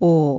5,